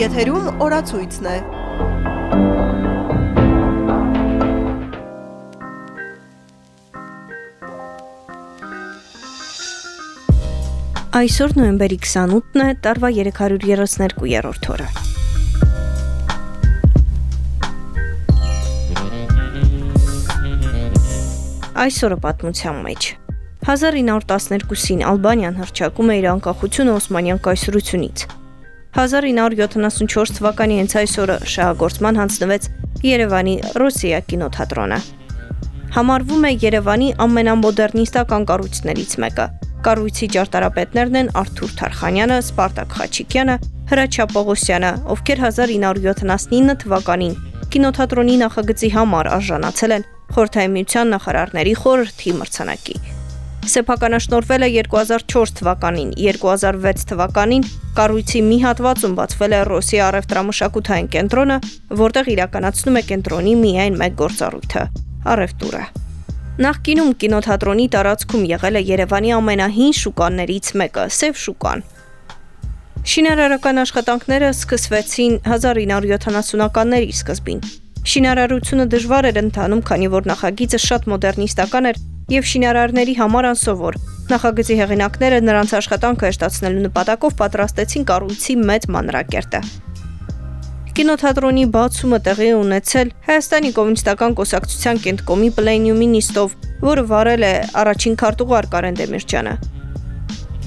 Եթերում օրացույցն է։ Այսօր նոյեմբերի 28-ն է, տարվա 332-րդ օրը։ Այսօրը պատմության մեջ 1912-ին Ալբանիան հռչակում է իր անկախությունը Օսմանյան կայսրությունից։ 1974 թվականի հենց այս օրը շահագործման հանձնվեց Երևանի Ռոսիա կինոթատրոնը։ Համարվում է Երևանի ամենամոդեռնիստական կառույցներից մեկը։ Կառույցի ճարտարապետներն են Արթուր Թարխանյանը, Սպարտակ Խաչիկյանը, Հրաչյա Պողոսյանը, ովքեր 1979 թվականին կինոթատրոնի նախագծի համար արժանացել են Խորհրդային Միության նախարարների խորհրդի մրցանակի։ Սեփականաշնորվել է 2004 թվականին, 2006 թվականին կառույցի մի հատվածում բացվել է Ռոսիա առևտրամշակութային կենտրոնը, որտեղ իրականացնում է կենտրոնի միայն մեկ գործառույթը՝ առևտուրը։ Նախկինում կինոթատրոնի տարածքում եղել է Երևանի ամենահին շուկաներից մեկը՝ Սև շուկան։ Շինարարական աշխատանքները սկսվեցին 1970-ականների սկզբին։ Շինարարությունը դժվար էր ընթանում, քանի որ նախագիծը շատ մոդեռնիստական էր եւ շինարարների համար անսովոր։ Նախագծի հեղինակները նրանց աշխատանքը հեշտացնելու նպատակով պատրաստեցին կառույցի մեծ մանրակերտը։ Կինոթատրոնի բացումը տեղի ունեցել Հայաստանի կոմունիստական կուսակցության կենտկոմի պլենիումի նիստով, որը վարել է առաջին քարտուղար Կարեն Դեմիրճյանը։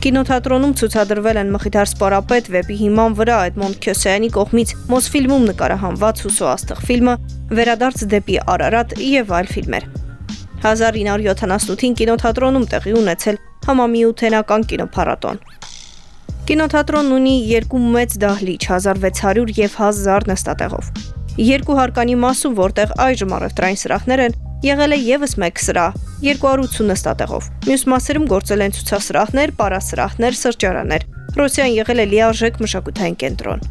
Կինոթատրոնում ցուցադրվել են Մխիթար Սպարապետ վեպի հիման վրա Էդմոնդ Քյոսյանի կողմից Մոսֆիլմում նկարահանված Հուսո աստղ ֆիլմը, Վերադարձ դեպի Արարատ եւ այլ ֆիլմեր։ 1978-ին կինոթատրոնում տեղի ունեցել համամիութենական կինոփառատոն։ Կինոթատրոնն ունի երկու մեծ դահլիճ 1600 եւ 1000 նստատեղով։ Երկու հարկանի մասում, որտեղ այժմ առևտրային սրահներ են, եղել է եւս մեկ սրահ 280 նստատեղով։ Մյուս մասերում գործել են ցուցասրահներ, պարասրահներ, սրճարաններ։ Ռոսիան եղել է լիարժեք մշակութային կենտրոն։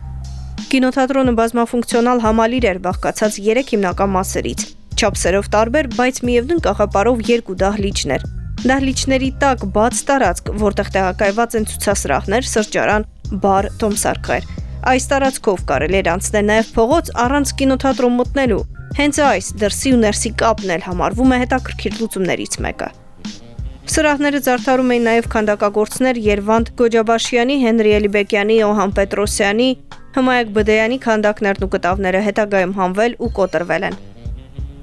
Կինոթատրոնը բազմաֆունկցիոնալ համալիր էր բաղկացած 3 հիմնական մասերից՝ չափսերով տարբեր, բայց միևնույն կաղապարով երկու դահլիճներ։ Դահլիճների տակ բաց տարածք, որտեղ տեղակայված են ցուցասրահներ, սրճարան, բար, տոմսարկղեր։ Այս տարածքով կարելի էր անցնել նաև փողոց առանց կինոթատրոն մտնելու։ Հենց այս դրսի ու ներսի կապն էլ համարվում է հետաքրքիր լուծումներից մեկը։ Սրահները զարդարում էին նաև քանդակագործներ Երվանդ Գոջաբաշյանի, Հենրի Էլիբեկյանի, Օհան Պետրոսյանի, Հմայակ Բդեյանի քանդակներն ու կտավները հետագայում հանվել ու կոտրվել են։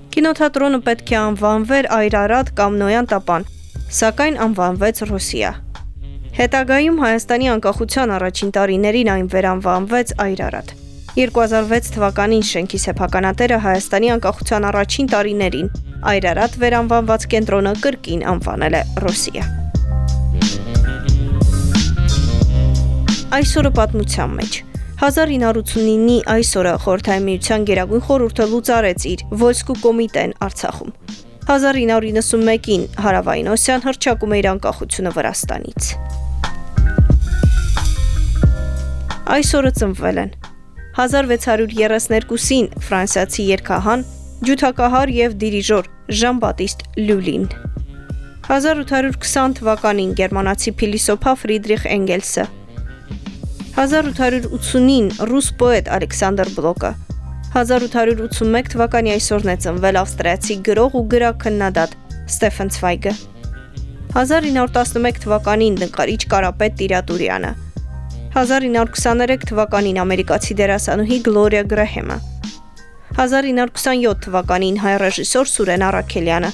Կինոթատրոնը պետք է անվանվեր Այրարատ կամ Նոյան տապան, սակայն անվանվեց Ռոսիա։ Հետագայում Հայաստանի անկախության առաջին տարիներին այն վերանվանվեց Այրարատ։ 2006 թվականին շենքի սեփականատերը Հայաստանի անկախության առաջին տարիներին Այրարատ վերանվանված կենտրոնը կրկին անվանել է Ռոսիա։ Այսօրը պատմության մեջ 1989-ի այսօրը Խորհրդային Միության Գերագույն խորհուրդը լուծարեց իր Վոլսկու կոմիտեն Արցախում։ 1991-ին Հարավային Օսիան հրճակում է իր անկախությունը Վրաստանից։ Այսօրը ծնվել են 1632-ին ֆրանսիացի երգահան, ջութակահար եւ դիրիժոր Ժան-Բատիստ Լյուլին։ 1820 թվականին գերմանացի փիլիսոփա Ֆրիդրիխ Էնգելսը 1880-ին ռուս պոետ Ալեքսանդր Բլոկը 1881 թվականի այսօրն է ծնվել ավստրիացի գրող ու գրաքննադատ Ստեֆեն Ցվայգը 1911 թվականին նկարիչ Կարապետ Տիրատուրյանը 1923 թվականին ամերիկացի դերասանուհի Գլորիա Գրահեմը 1927 թվականին հայ ռեժիսոր Սուրեն Արաքելյանը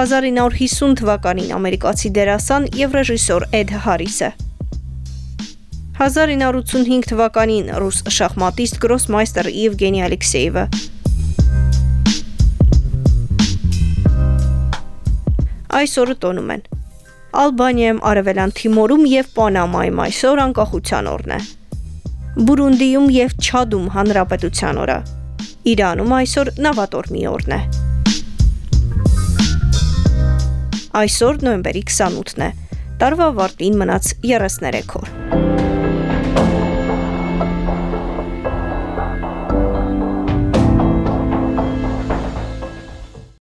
1950 թվականին ամերիկացի դերասան եւ ռեժիսոր Էդ Հարիսը 1985 թվականին ռուս շախմատիստ գրոսմայստեր Եվգենի Ալեքսեևը այսօրը տոնում են. Ալբանիայում, Արևելան Թիմորում եւ Պանամայում այսօր անկախության օրն է։ Բուրունդիում եւ Չադում հանրապետության օրը։ Իրանում այսօր նավատորմի օրն է։ Այսօր նոյեմբերի 28-ն է։ Տարվա ավարտին մնաց 33 օր։